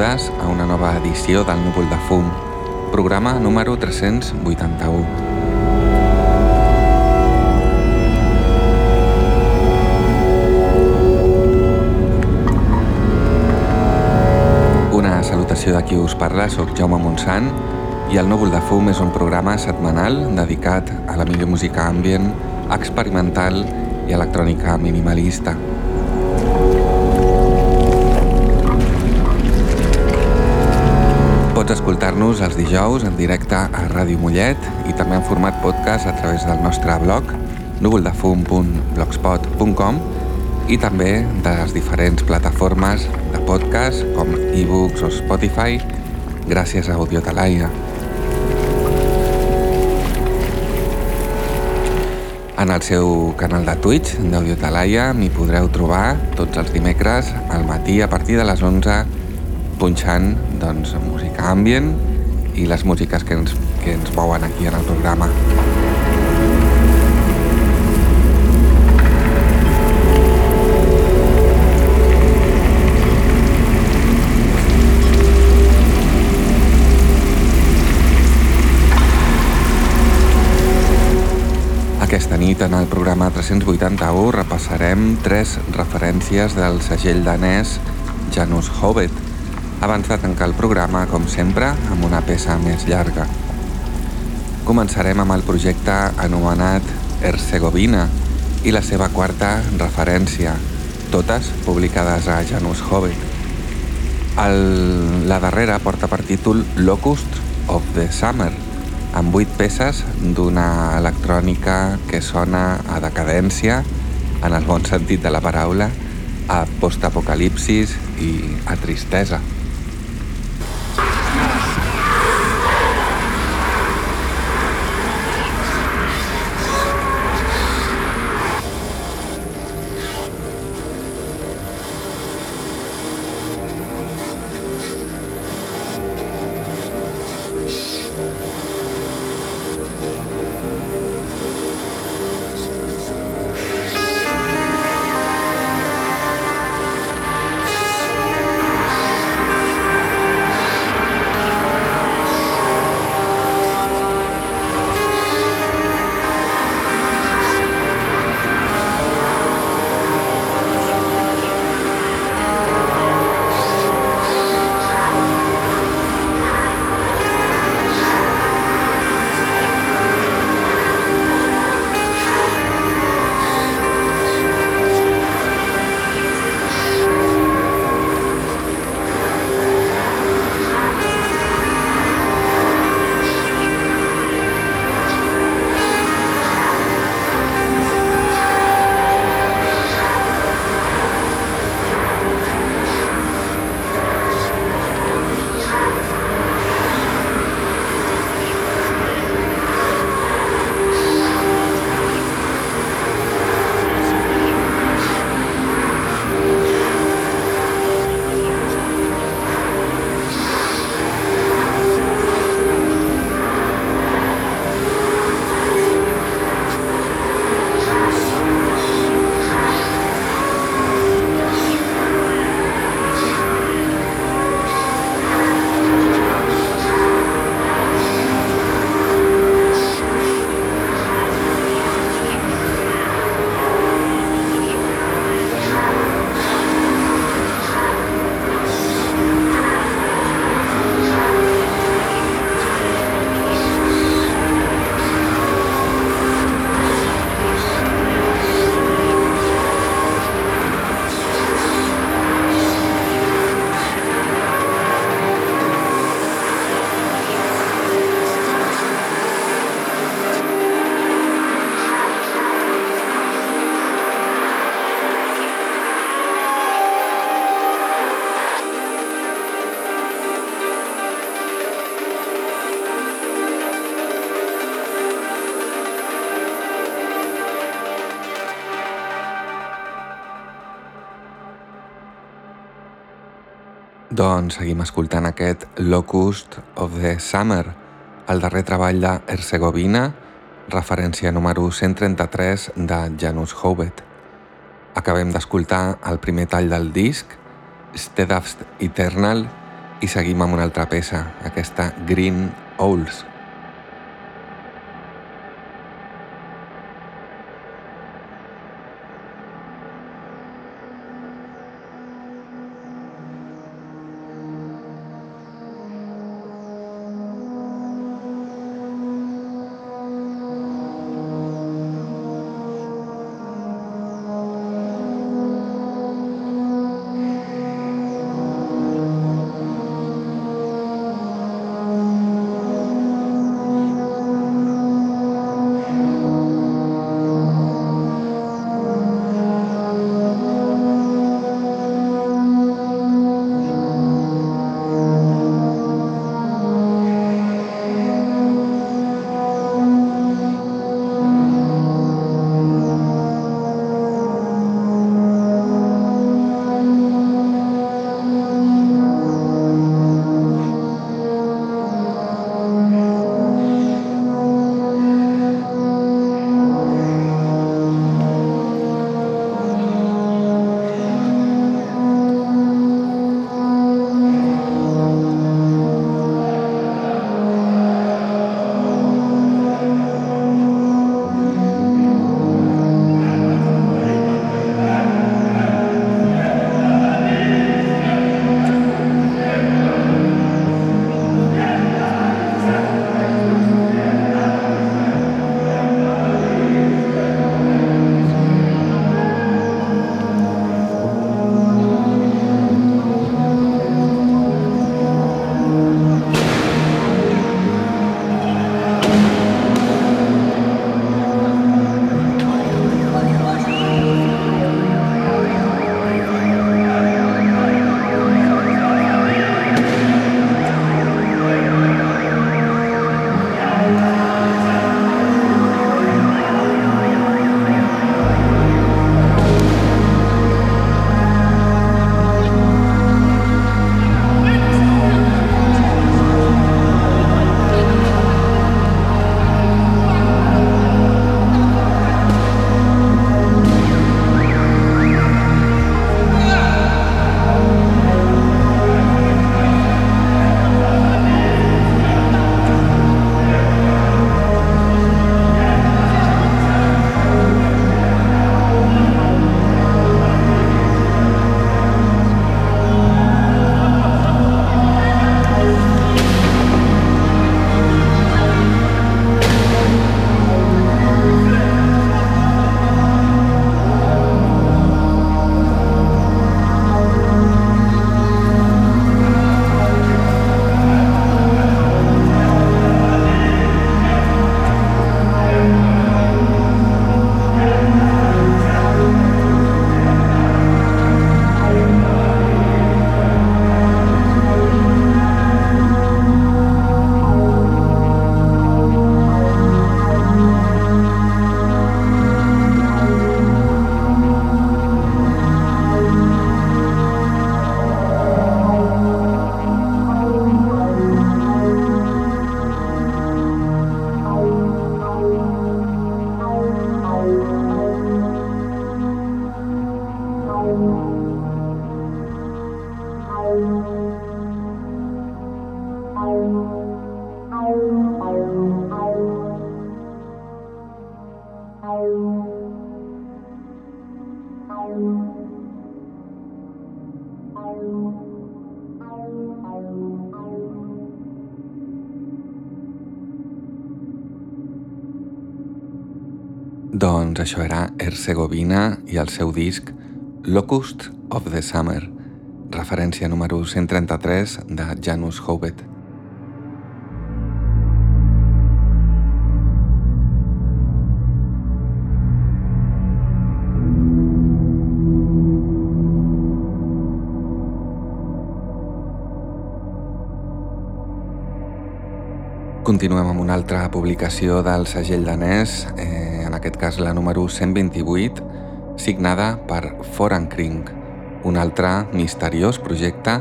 Benvingudes a una nova edició del Núvol de Fum, programa número 381. Una salutació de qui us parla, sóc Jaume Montsant i el Núvol de Fum és un programa setmanal dedicat a la millor música ambient, experimental i electrònica minimalista. Escoltar-nos els dijous en directe a Ràdio Mollet i també en format podcast a través del nostre blog núvoldefum.blogspot.com i també de les diferents plataformes de podcast com ebooks o Spotify gràcies a Audiotalaia. En el seu canal de Twitch d'Audiotalaia m'hi podreu trobar tots els dimecres al matí a partir de les 11 punxant doncs, música ambient i les músiques que ens, que ens mouen aquí en el programa. Aquesta nit en el programa 381 repassarem tres referències del segell danès Janus Hobbit, abans de tancar el programa, com sempre, amb una peça més llarga. Començarem amb el projecte anomenat Herzegovina i la seva quarta referència, totes publicades a Janus Hobbit. El, la darrera porta per títol Locust of the Summer, amb vuit peces d'una electrònica que sona a decadència, en el bon sentit de la paraula, a postapocalipsis i a tristesa. Doncs seguim escoltant aquest Locust of the Summer, el darrer treball de Herzegovina, referència número 133 de Janus Hovet. Acabem d'escoltar el primer tall del disc Stedafst Eternal i seguim amb una altra peça, aquesta Green Owls. El seu disc Locust of the Summer, referència número 133 de Janus Hovet. Continuem amb una altra publicació del segell danès, eh, en aquest cas la número 128, signada per Forankring, un altre misteriós projecte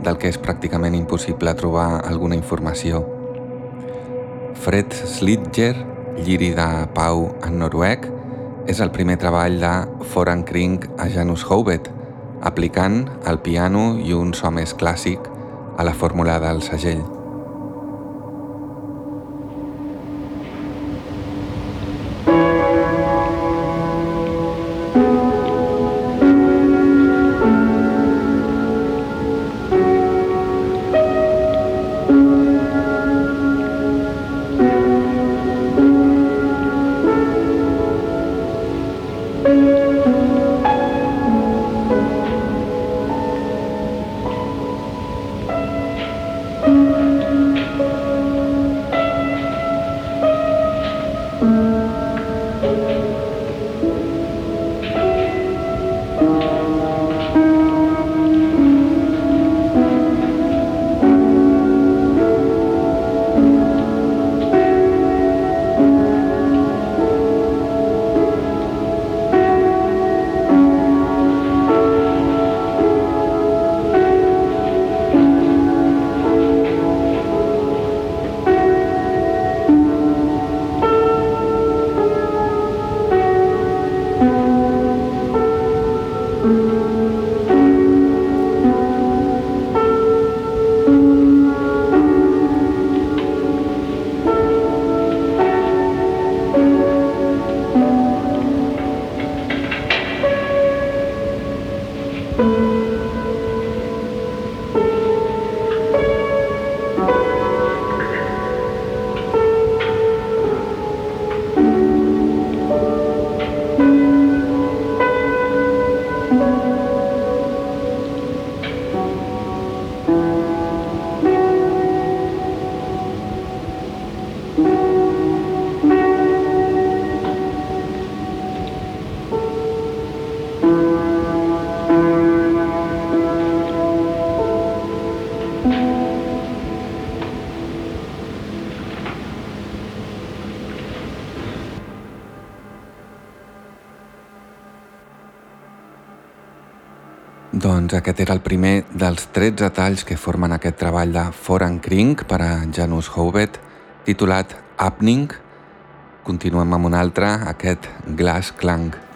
del que és pràcticament impossible trobar alguna informació. Fred Slidger, lliri de pau en noruec, és el primer treball de Forankring a Janus Hovet, aplicant el piano i un so més clàssic a la fórmula del segell. Doncs aquest era el primer dels 13 talls que formen aquest treball de Foran Kring per a Janus Hovet, titulat Happening. Continuem amb un altre, aquest Glass Clang.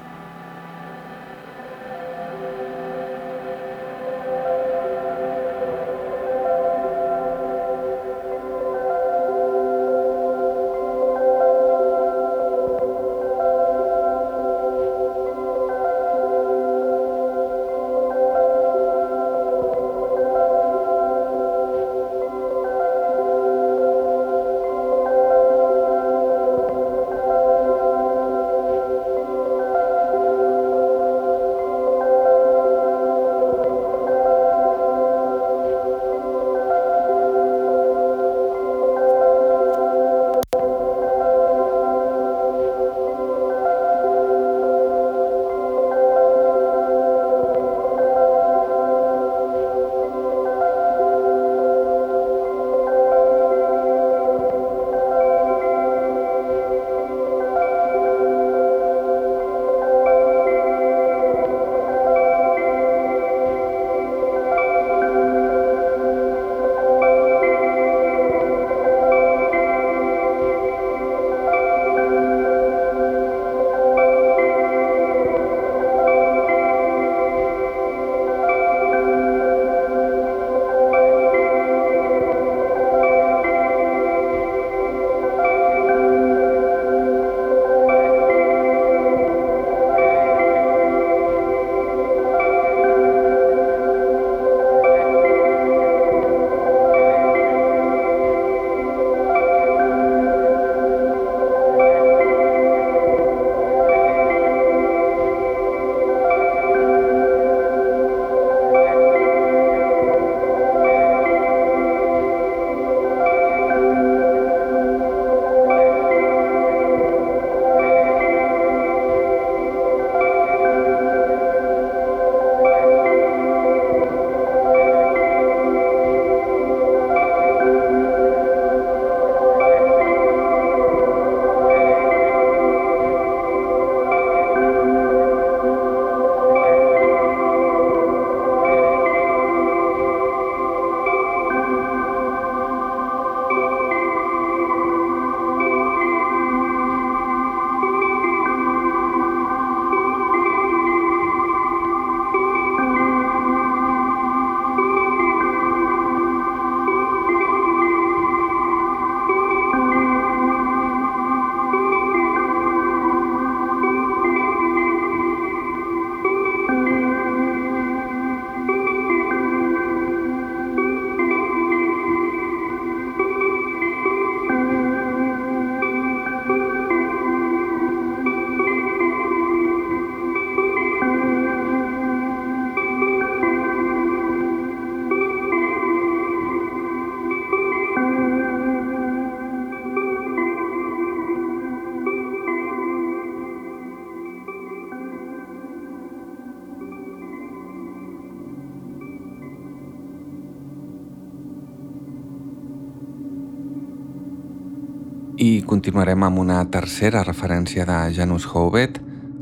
Continuarem amb una tercera referència de Janus Hovet,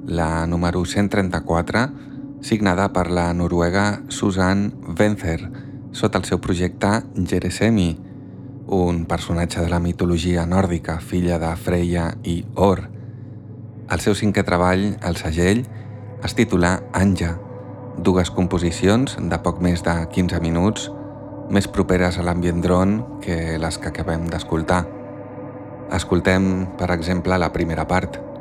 la número 134, signada per la noruega Susan Venzer, sota el seu projecte Jeresemi, un personatge de la mitologia nòrdica, filla de Freya i Or. El seu cinquè treball, el segell, es titula Anja, dues composicions de poc més de 15 minuts, més properes a l'ambient dron que les que acabem d'escoltar. Escoltem, per exemple, la primera part.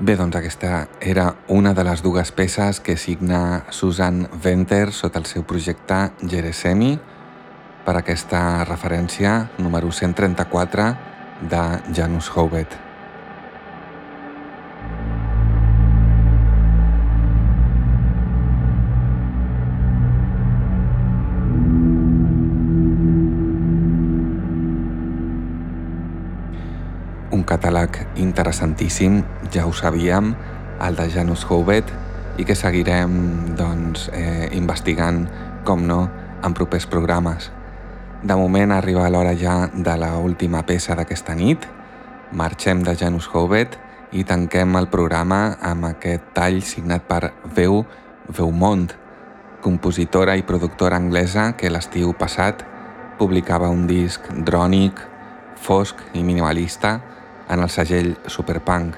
Bé, doncs aquesta era una de les dues peces que signa Susan Venter sota el seu projecte Jeresemi per aquesta referència número 134 de Janus Hovet. Catàleg interessantíssim, ja ho sabíem, el de Janus Hovet, i que seguirem doncs, eh, investigant, com no, en propers programes. De moment arriba l'hora ja de la última peça d'aquesta nit. Marxem de Janus Hovet i tanquem el programa amb aquest tall signat per Veu Veumont, compositora i productora anglesa que l'estiu passat publicava un disc drònic, fosc i minimalista en el segell Superpunk.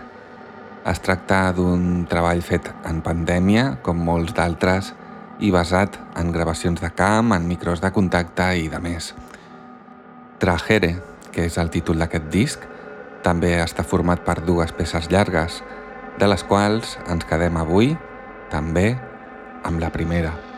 Es tracta d'un treball fet en pandèmia, com molts d'altres, i basat en gravacions de camp, en micros de contacte i de més. Trajere, que és el títol d'aquest disc, també està format per dues peces llargues, de les quals ens quedem avui, també, amb la primera.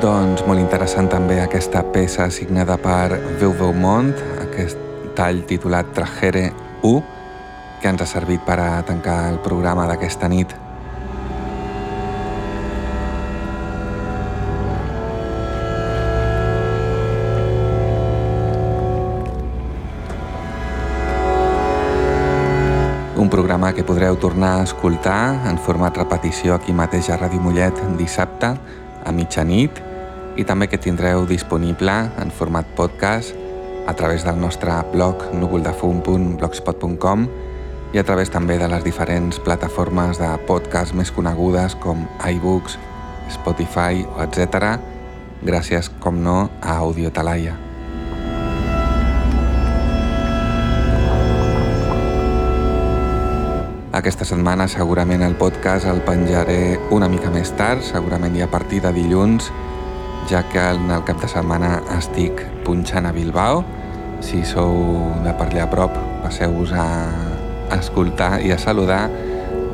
Doncs molt interessant també aquesta peça signada per Veu Mont, aquest tall titulat Trajere 1, que ens ha servit per a tancar el programa d'aquesta nit. Un programa que podreu tornar a escoltar en format repetició aquí mateix a Ràdio Mollet dissabte a mitjanit i també que tindreu disponible en format podcast a través del nostre blog núvoldefum.blogspot.com i a través també de les diferents plataformes de podcast més conegudes com iBooks, Spotify o etc. gràcies, com no, a Audio Talaia. Aquesta setmana segurament el podcast el penjaré una mica més tard, segurament ja a partir de dilluns, ja que el cap de setmana estic punxant a Bilbao. Si sou de per allà a prop, passeu-vos a escoltar i a saludar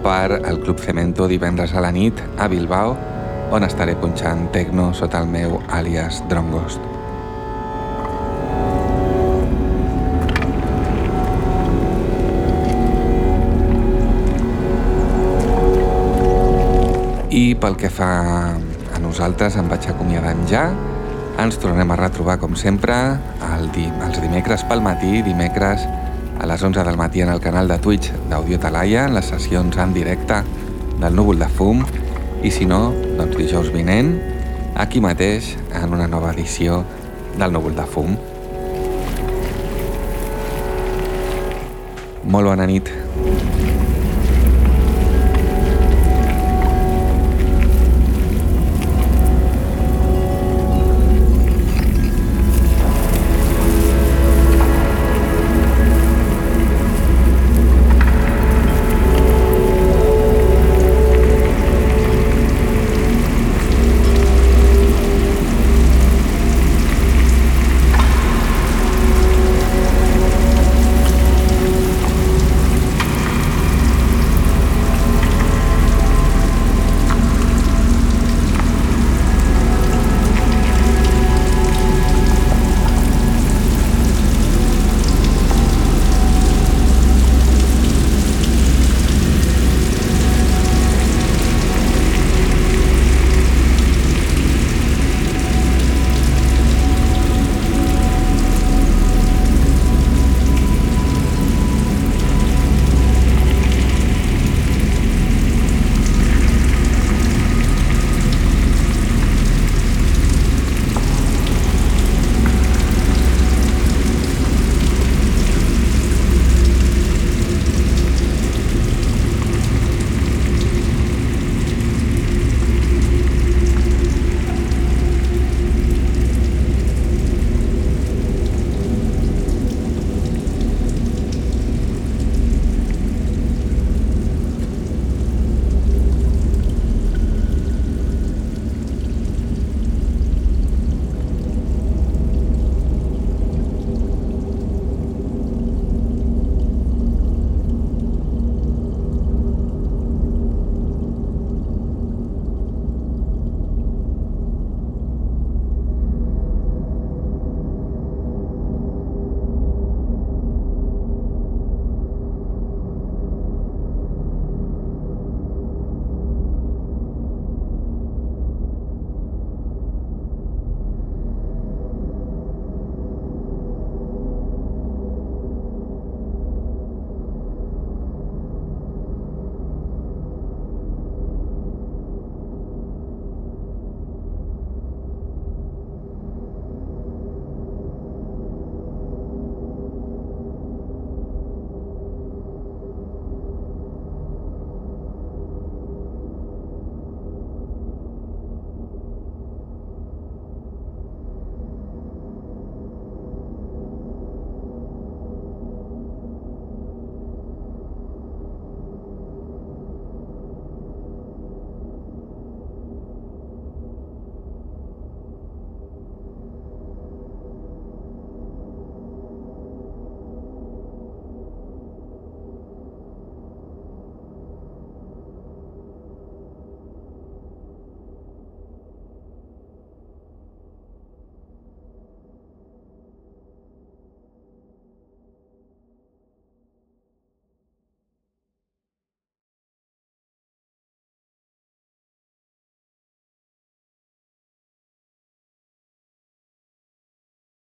per el Club Cemento divendres a la nit a Bilbao, on estaré punxant tecno sota el meu àlies Drongost. I pel que fa nosaltres, em vaig acomiadant ja. Ens tornem a retrobar, com sempre, el di els dimecres pel matí, dimecres a les 11 del matí en el canal de Twitch d'Audio Talaia, en les sessions en directe del Núvol de Fum, i si no, doncs dijous vinent, aquí mateix, en una nova edició del Núvol de Fum. Molt bona nit.